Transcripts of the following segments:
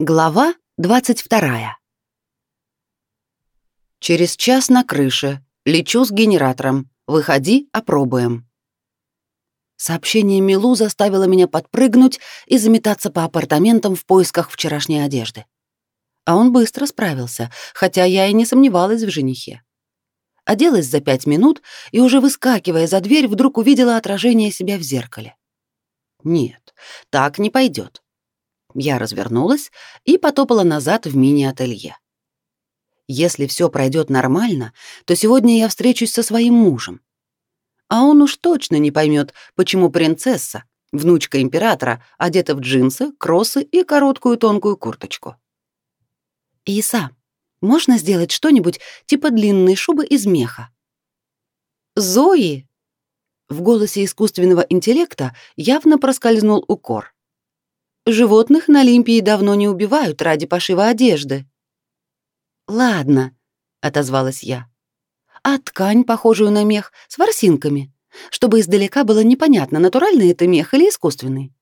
Глава 22. Через час на крыше. Лечу с генератором. Выходи, опробуем. Сообщение Милу заставило меня подпрыгнуть и заметаться по апартаментам в поисках вчерашней одежды. А он быстро справился, хотя я и не сомневалась в женихе. Оделась за пять минут и, уже выскакивая за дверь, вдруг увидела отражение себя в зеркале. Нет, так не пойдет. Я развернулась и потопала назад в мини-ателье. Если все пройдет нормально, то сегодня я встречусь со своим мужем. А он уж точно не поймет, почему принцесса, внучка императора, одета в джинсы, кроссы и короткую тонкую курточку. «Иса, можно сделать что-нибудь типа длинной шубы из меха?» «Зои!» В голосе искусственного интеллекта явно проскользнул укор. Животных на Олимпии давно не убивают ради пошива одежды. Ладно, отозвалась я. А ткань, похожую на мех, с ворсинками, чтобы издалека было непонятно, натуральный это мех или искусственный.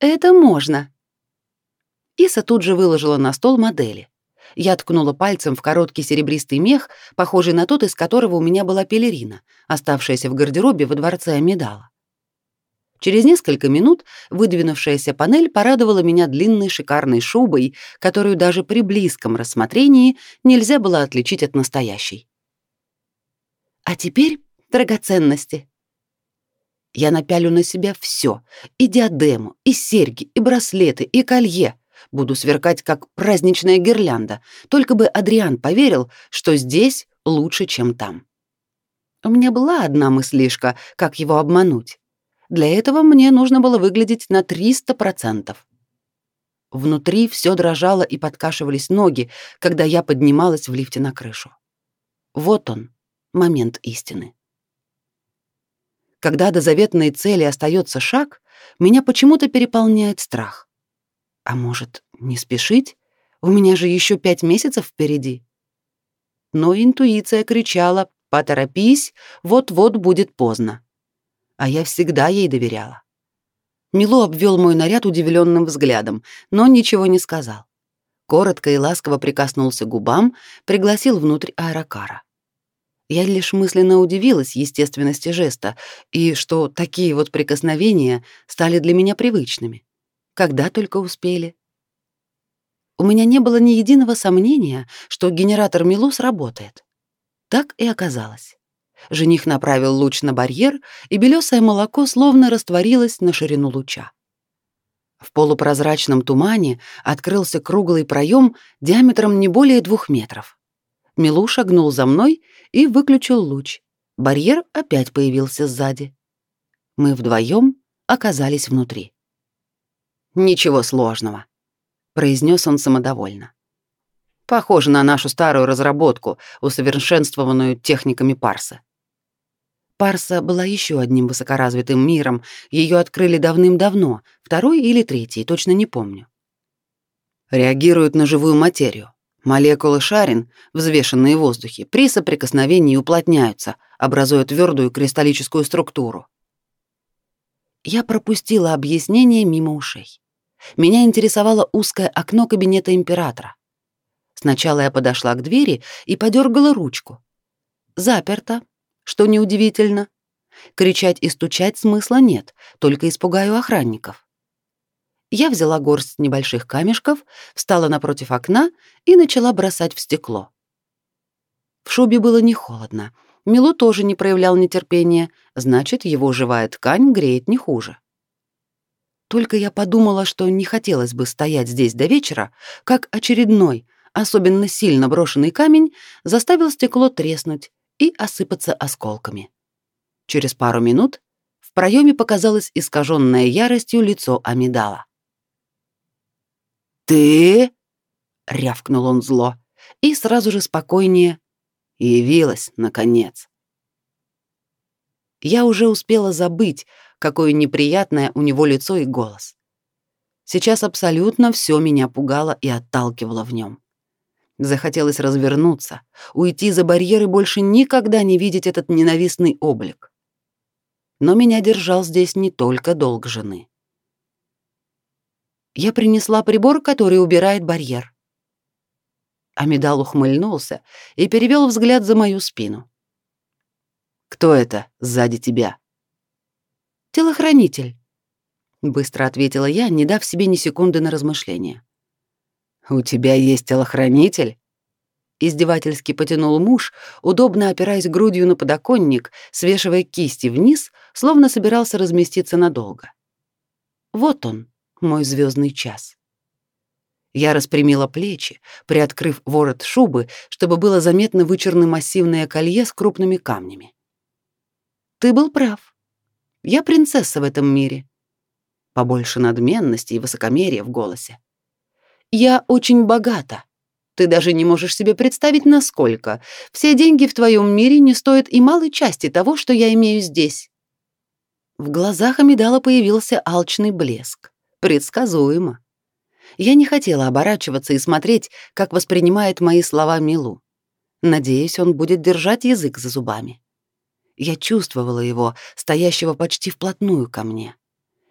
Это можно. Иса тут же выложила на стол модели. Я ткнула пальцем в короткий серебристый мех, похожий на тот, из которого у меня была пелерина, оставшаяся в гардеробе во дворце Амидала. Через несколько минут выдвинувшаяся панель порадовала меня длинной шикарной шубой, которую даже при близком рассмотрении нельзя было отличить от настоящей. А теперь драгоценности. Я напялю на себя все: и диадему, и серьги, и браслеты, и колье. Буду сверкать как праздничная гирлянда, только бы Адриан поверил, что здесь лучше, чем там. У меня была одна мыслишка, как его обмануть. Для этого мне нужно было выглядеть на 300%. Внутри все дрожало и подкашивались ноги, когда я поднималась в лифте на крышу. Вот он, момент истины. Когда до заветной цели остается шаг, меня почему-то переполняет страх. А может, не спешить? У меня же еще пять месяцев впереди. Но интуиция кричала «Поторопись, вот-вот будет поздно» а я всегда ей доверяла. Милу обвел мой наряд удивленным взглядом, но ничего не сказал. Коротко и ласково прикоснулся губам, пригласил внутрь аэрокара. Я лишь мысленно удивилась естественности жеста и что такие вот прикосновения стали для меня привычными. Когда только успели. У меня не было ни единого сомнения, что генератор Милу сработает. Так и оказалось. Жених направил луч на барьер, и белесое молоко словно растворилось на ширину луча. В полупрозрачном тумане открылся круглый проем диаметром не более двух метров. Милу шагнул за мной и выключил луч. Барьер опять появился сзади. Мы вдвоем оказались внутри. «Ничего сложного», — произнес он самодовольно. «Похоже на нашу старую разработку, усовершенствованную техниками Парса. Парса была еще одним высокоразвитым миром, ее открыли давным-давно, второй или третий, точно не помню. Реагируют на живую материю. Молекулы шарин, взвешенные в воздухе, при соприкосновении уплотняются, образуя твердую кристаллическую структуру. Я пропустила объяснение мимо ушей. Меня интересовало узкое окно кабинета императора. Сначала я подошла к двери и подергала ручку. Заперто, что неудивительно. Кричать и стучать смысла нет, только испугаю охранников. Я взяла горсть небольших камешков, встала напротив окна и начала бросать в стекло. В шубе было не холодно. Милу тоже не проявлял нетерпения, значит, его живая ткань греет не хуже. Только я подумала, что не хотелось бы стоять здесь до вечера, как очередной, особенно сильно брошенный камень заставил стекло треснуть, и осыпаться осколками. Через пару минут в проеме показалось искаженное яростью лицо Амидала. «Ты?» — рявкнул он зло, и сразу же спокойнее явилась, наконец. Я уже успела забыть, какое неприятное у него лицо и голос. Сейчас абсолютно все меня пугало и отталкивало в нем. Захотелось развернуться, уйти за барьер и больше никогда не видеть этот ненавистный облик. Но меня держал здесь не только долг жены. Я принесла прибор, который убирает барьер. Амидал ухмыльнулся и перевел взгляд за мою спину. Кто это сзади тебя? Телохранитель, быстро ответила я, не дав себе ни секунды на размышление. У тебя есть телохранитель? Издевательски потянул муж, удобно опираясь грудью на подоконник, свешивая кисти вниз, словно собирался разместиться надолго. Вот он, мой звездный час. Я распрямила плечи, приоткрыв ворот шубы, чтобы было заметно вычурно массивное колье с крупными камнями. Ты был прав. Я принцесса в этом мире. Побольше надменности и высокомерия в голосе. Я очень богата. Ты даже не можешь себе представить, насколько. Все деньги в твоем мире не стоят и малой части того, что я имею здесь. В глазах Амидала появился алчный блеск. Предсказуемо. Я не хотела оборачиваться и смотреть, как воспринимает мои слова Милу. Надеюсь, он будет держать язык за зубами. Я чувствовала его, стоящего почти вплотную ко мне.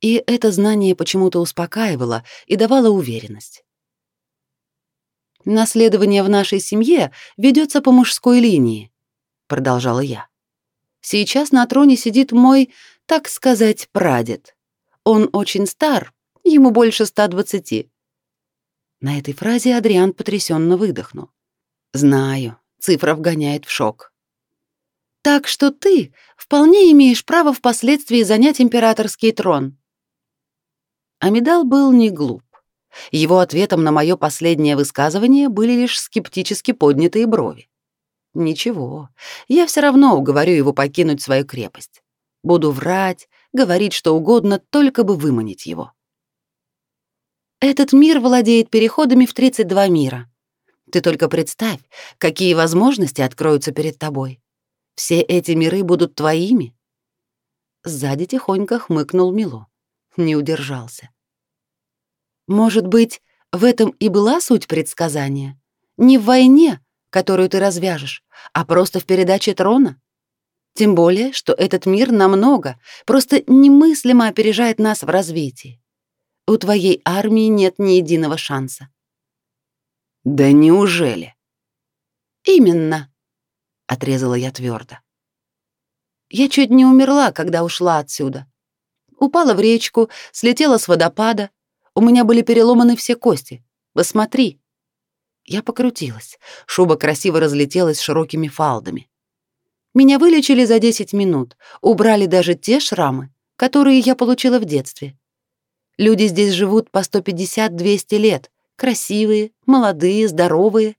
И это знание почему-то успокаивало и давало уверенность. Наследование в нашей семье ведется по мужской линии, продолжала я. Сейчас на троне сидит мой, так сказать, прадед. Он очень стар, ему больше 120. На этой фразе Адриан потрясенно выдохнул. Знаю, цифра вгоняет в шок. Так что ты вполне имеешь право впоследствии занять императорский трон. Амидал был не глуп. Его ответом на мое последнее высказывание были лишь скептически поднятые брови. Ничего, я все равно уговорю его покинуть свою крепость. Буду врать, говорить что угодно, только бы выманить его. Этот мир владеет переходами в 32 мира. Ты только представь, какие возможности откроются перед тобой. Все эти миры будут твоими. Сзади тихонько хмыкнул Мило. Не удержался. Может быть, в этом и была суть предсказания? Не в войне, которую ты развяжешь, а просто в передаче трона? Тем более, что этот мир намного, просто немыслимо опережает нас в развитии. У твоей армии нет ни единого шанса. Да неужели? Именно, отрезала я твердо. Я чуть не умерла, когда ушла отсюда. Упала в речку, слетела с водопада, у меня были переломаны все кости. Посмотри. Я покрутилась. Шуба красиво разлетелась широкими фалдами. Меня вылечили за 10 минут, убрали даже те шрамы, которые я получила в детстве. Люди здесь живут по 150-200 лет, красивые, молодые, здоровые,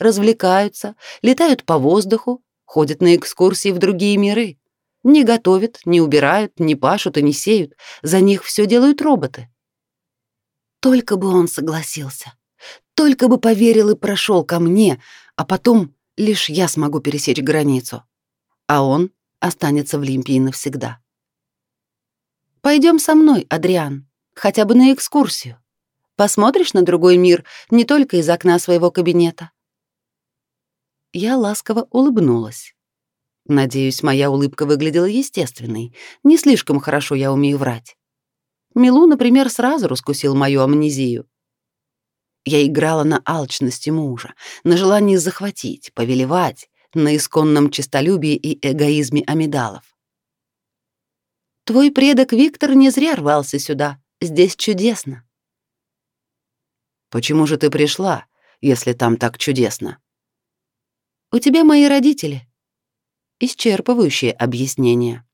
развлекаются, летают по воздуху, ходят на экскурсии в другие миры. Не готовят, не убирают, не пашут и не сеют. За них все делают роботы. Только бы он согласился. Только бы поверил и прошел ко мне, а потом лишь я смогу пересечь границу. А он останется в Лимпии навсегда. Пойдем со мной, Адриан, хотя бы на экскурсию. Посмотришь на другой мир не только из окна своего кабинета. Я ласково улыбнулась. Надеюсь, моя улыбка выглядела естественной. Не слишком хорошо я умею врать. Милу, например, сразу раскусил мою амнезию. Я играла на алчности мужа, на желании захватить, повелевать, на исконном честолюбии и эгоизме амидалов. Твой предок Виктор не зря рвался сюда. Здесь чудесно. Почему же ты пришла, если там так чудесно? У тебя мои родители. Исчерпывающее объяснение.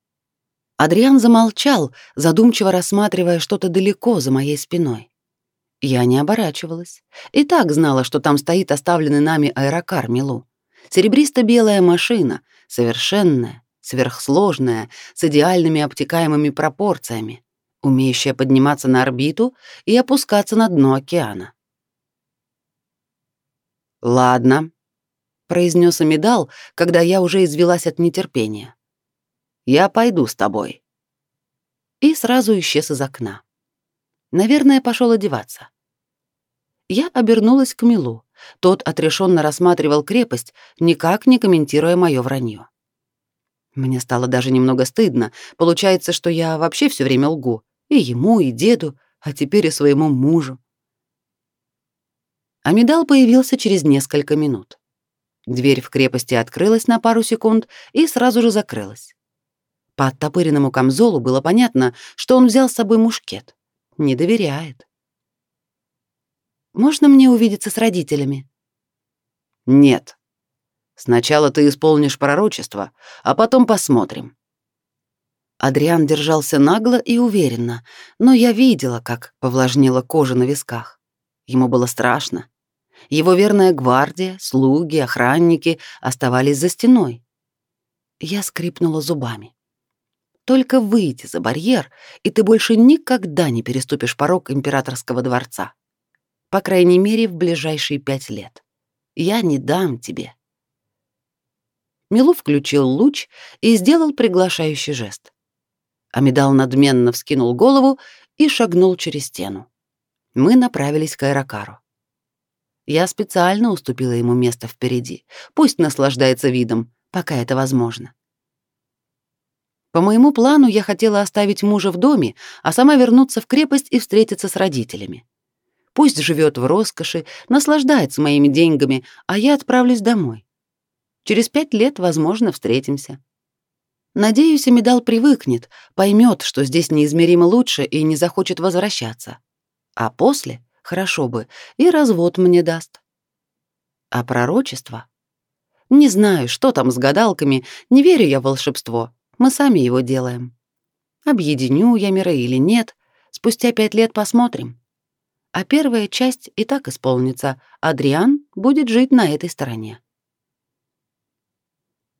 Адриан замолчал, задумчиво рассматривая что-то далеко за моей спиной. Я не оборачивалась. И так знала, что там стоит оставленный нами аэрокар Милу. Серебристо-белая машина, совершенная, сверхсложная, с идеальными обтекаемыми пропорциями, умеющая подниматься на орбиту и опускаться на дно океана. «Ладно», — произнес Амидал, когда я уже извелась от нетерпения. Я пойду с тобой. И сразу исчез из окна. Наверное, пошел одеваться. Я обернулась к Милу. Тот отрешенно рассматривал крепость, никак не комментируя мое вранье. Мне стало даже немного стыдно. Получается, что я вообще все время лгу. И ему, и деду, а теперь и своему мужу. Амидал появился через несколько минут. Дверь в крепости открылась на пару секунд и сразу же закрылась. По оттопыренному камзолу было понятно, что он взял с собой мушкет. Не доверяет. «Можно мне увидеться с родителями?» «Нет. Сначала ты исполнишь пророчество, а потом посмотрим». Адриан держался нагло и уверенно, но я видела, как повлажнела кожа на висках. Ему было страшно. Его верная гвардия, слуги, охранники оставались за стеной. Я скрипнула зубами. Только выйди за барьер, и ты больше никогда не переступишь порог императорского дворца. По крайней мере, в ближайшие пять лет. Я не дам тебе. Милу включил луч и сделал приглашающий жест. Амидал надменно вскинул голову и шагнул через стену. Мы направились к аэрокару. Я специально уступила ему место впереди. Пусть наслаждается видом, пока это возможно. По моему плану я хотела оставить мужа в доме, а сама вернуться в крепость и встретиться с родителями. Пусть живет в роскоши, наслаждается моими деньгами, а я отправлюсь домой. Через пять лет, возможно, встретимся. Надеюсь, Амидал привыкнет, поймет, что здесь неизмеримо лучше и не захочет возвращаться. А после, хорошо бы, и развод мне даст. А пророчество? Не знаю, что там с гадалками, не верю я в волшебство. Мы сами его делаем. Объединю я миры или нет, спустя пять лет посмотрим. А первая часть и так исполнится. Адриан будет жить на этой стороне.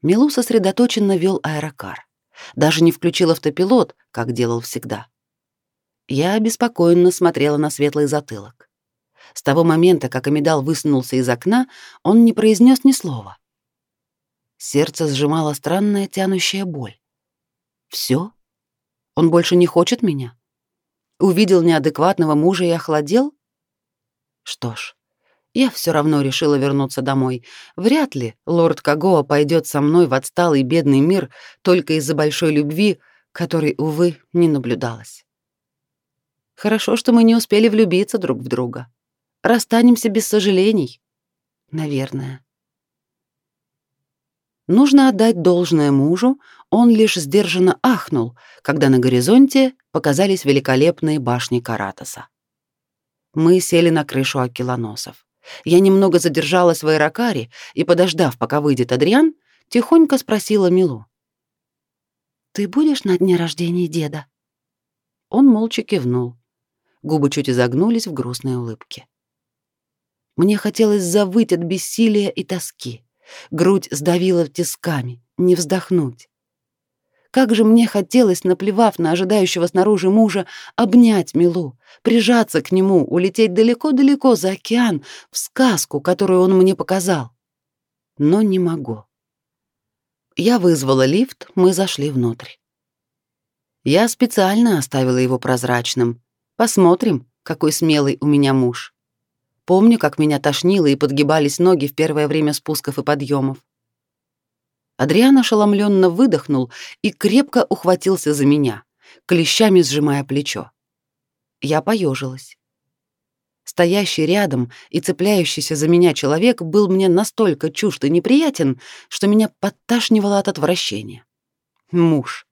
Милу сосредоточенно вел аэрокар. Даже не включил автопилот, как делал всегда. Я обеспокоенно смотрела на светлый затылок. С того момента, как Амидал высунулся из окна, он не произнес ни слова. Сердце сжимала странная тянущая боль. Все? Он больше не хочет меня? Увидел неадекватного мужа и охладел? Что ж, я все равно решила вернуться домой. Вряд ли лорд Кагоа пойдет со мной в отсталый бедный мир только из-за большой любви, которой, увы, не наблюдалось. Хорошо, что мы не успели влюбиться друг в друга. Расстанемся без сожалений. Наверное. Нужно отдать должное мужу, он лишь сдержанно ахнул, когда на горизонте показались великолепные башни Каратоса. Мы сели на крышу акилоносов. Я немного задержалась в аэрокаре и, подождав, пока выйдет Адриан, тихонько спросила Милу. «Ты будешь на дне рождения деда?» Он молча кивнул. Губы чуть изогнулись в грустной улыбке. Мне хотелось завыть от бессилия и тоски. Грудь сдавила тисками, не вздохнуть. Как же мне хотелось, наплевав на ожидающего снаружи мужа, обнять Милу, прижаться к нему, улететь далеко-далеко за океан, в сказку, которую он мне показал. Но не могу. Я вызвала лифт, мы зашли внутрь. Я специально оставила его прозрачным. Посмотрим, какой смелый у меня муж. Помню, как меня тошнило и подгибались ноги в первое время спусков и подъемов. Адриан ошеломленно выдохнул и крепко ухватился за меня, клещами сжимая плечо. Я поежилась. Стоящий рядом и цепляющийся за меня человек был мне настолько чужд и неприятен, что меня подташнивало от отвращения. Муж.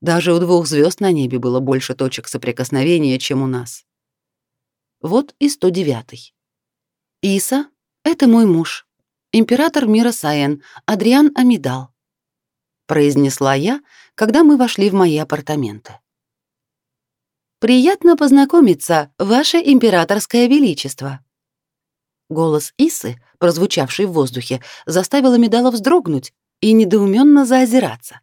Даже у двух звезд на небе было больше точек соприкосновения, чем у нас. Вот и 109-й. Иса — это мой муж, император мира Саен, Адриан Амидал, произнесла я, когда мы вошли в мои апартаменты. Приятно познакомиться, ваше императорское величество. Голос Исы, прозвучавший в воздухе, заставил Амидала вздрогнуть и недоуменно заозираться.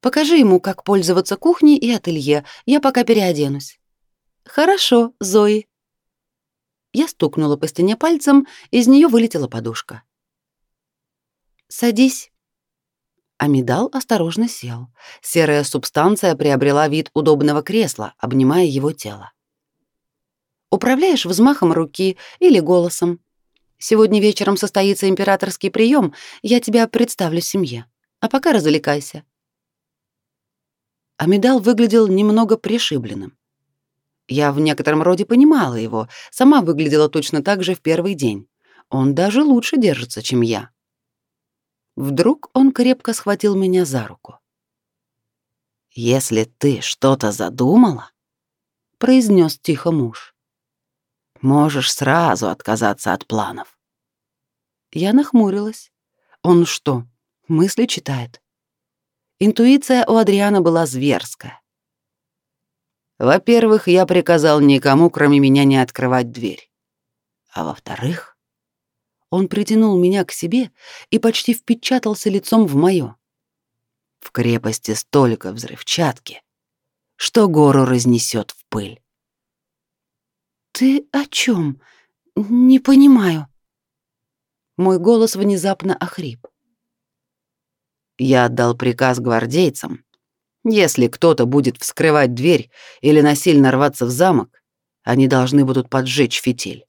Покажи ему, как пользоваться кухней и ателье. Я пока переоденусь. Хорошо, Зои. Я стукнула по стене пальцем, из нее вылетела подушка. «Садись». Амидал осторожно сел. Серая субстанция приобрела вид удобного кресла, обнимая его тело. «Управляешь взмахом руки или голосом. Сегодня вечером состоится императорский прием, я тебя представлю семье. А пока развлекайся». Амидал выглядел немного пришибленным. Я в некотором роде понимала его, сама выглядела точно так же в первый день. Он даже лучше держится, чем я. Вдруг он крепко схватил меня за руку. «Если ты что-то задумала», — произнес тихо муж, — «можешь сразу отказаться от планов». Я нахмурилась. Он что, мысли читает? Интуиция у Адриана была зверская. Во-первых, я приказал никому, кроме меня, не открывать дверь. А во-вторых, он притянул меня к себе и почти впечатался лицом в моё. В крепости столько взрывчатки, что гору разнесет в пыль. «Ты о чем? Не понимаю». Мой голос внезапно охрип. Я отдал приказ гвардейцам если кто-то будет вскрывать дверь или насильно рваться в замок, они должны будут поджечь фитиль.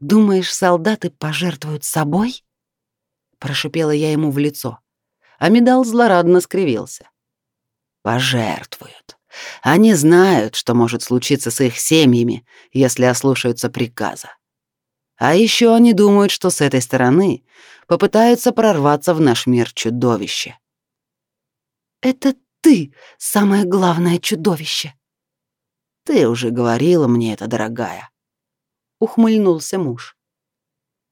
Думаешь, солдаты пожертвуют собой? прошипела я ему в лицо. А медал злорадно скривился. Пожертвуют. Они знают, что может случиться с их семьями, если ослушаются приказа. А еще они думают, что с этой стороны попытаются прорваться в наш мир чудовище. Это ты самое главное чудовище. Ты уже говорила мне это, дорогая. Ухмыльнулся муж.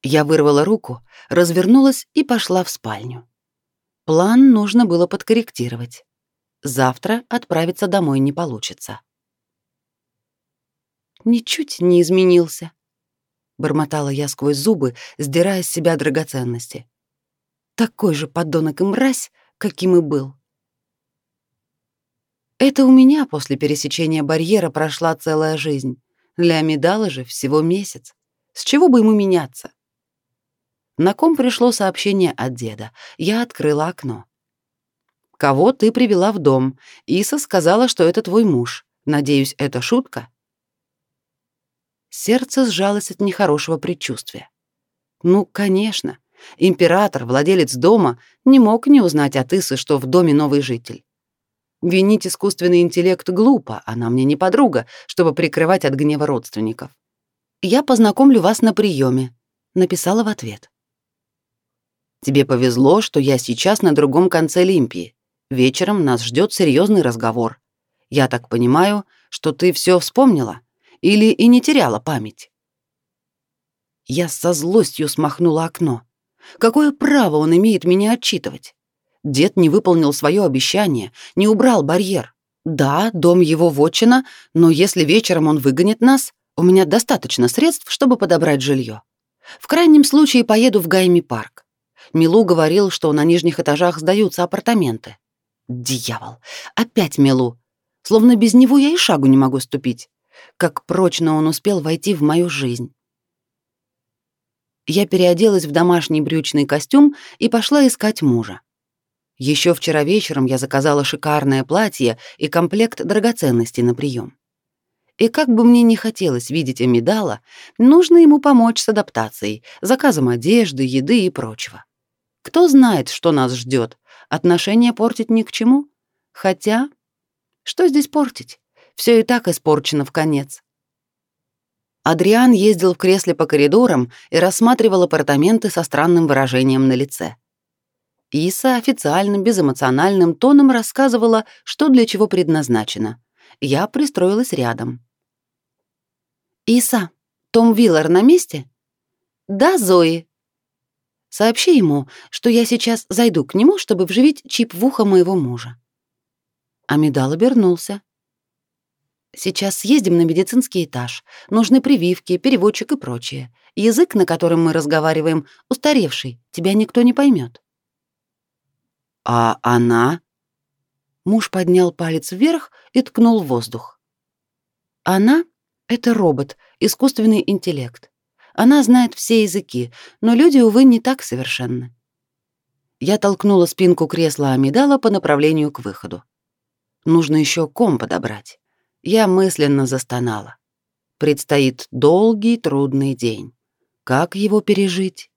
Я вырвала руку, развернулась и пошла в спальню. План нужно было подкорректировать. Завтра отправиться домой не получится. Ничуть не изменился, бормотала я сквозь зубы, сдирая с себя драгоценности. Такой же подонок и мразь, каким и был. Это у меня после пересечения барьера прошла целая жизнь. Для Амидала же всего месяц. С чего бы ему меняться? На ком пришло сообщение от деда. Я открыла окно. «Кого ты привела в дом?» Иса сказала, что это твой муж. Надеюсь, это шутка?» Сердце сжалось от нехорошего предчувствия. Ну, конечно, император, владелец дома, не мог не узнать от Исы, что в доме новый житель. Винить искусственный интеллект глупо, она мне не подруга, чтобы прикрывать от гнева родственников. Я познакомлю вас на приеме, написала в ответ. Тебе повезло, что я сейчас на другом конце Олимпии. Вечером нас ждет серьезный разговор. Я так понимаю, что ты все вспомнила или и не теряла память. Я со злостью смахнула окно. Какое право он имеет меня отчитывать? Дед не выполнил свое обещание, не убрал барьер. Да, дом его вотчина, но если вечером он выгонит нас, у меня достаточно средств, чтобы подобрать жилье. В крайнем случае поеду в Гайми парк. Милу говорил, что на нижних этажах сдаются апартаменты. Дьявол, опять Милу. Словно без него я и шагу не могу ступить. Как прочно он успел войти в мою жизнь. Я переоделась в домашний брючный костюм и пошла искать мужа. Еще вчера вечером я заказала шикарное платье и комплект драгоценностей на прием. И как бы мне не хотелось видеть Амидала, нужно ему помочь с адаптацией, заказом одежды, еды и прочего. Кто знает, что нас ждет? Отношения портить ни к чему? Хотя, что здесь портить? Все и так испорчено в конец. Адриан ездил в кресле по коридорам и рассматривал апартаменты со странным выражением на лице. Иса официальным, безэмоциональным тоном рассказывала, что для чего предназначено. Я пристроилась рядом. «Иса, Том Виллар на месте?» «Да, Зои». «Сообщи ему, что я сейчас зайду к нему, чтобы вживить чип в ухо моего мужа». Амидал обернулся. «Сейчас съездим на медицинский этаж. Нужны прививки, переводчик и прочее. Язык, на котором мы разговариваем, устаревший, тебя никто не поймет. А она? Муж поднял палец вверх и ткнул в воздух. Она это робот, искусственный интеллект. Она знает все языки, но люди увы не так совершенны. Я толкнула спинку кресла Амидала по направлению к выходу. Нужно еще ком подобрать. Я мысленно застонала. Предстоит долгий, трудный день. Как его пережить?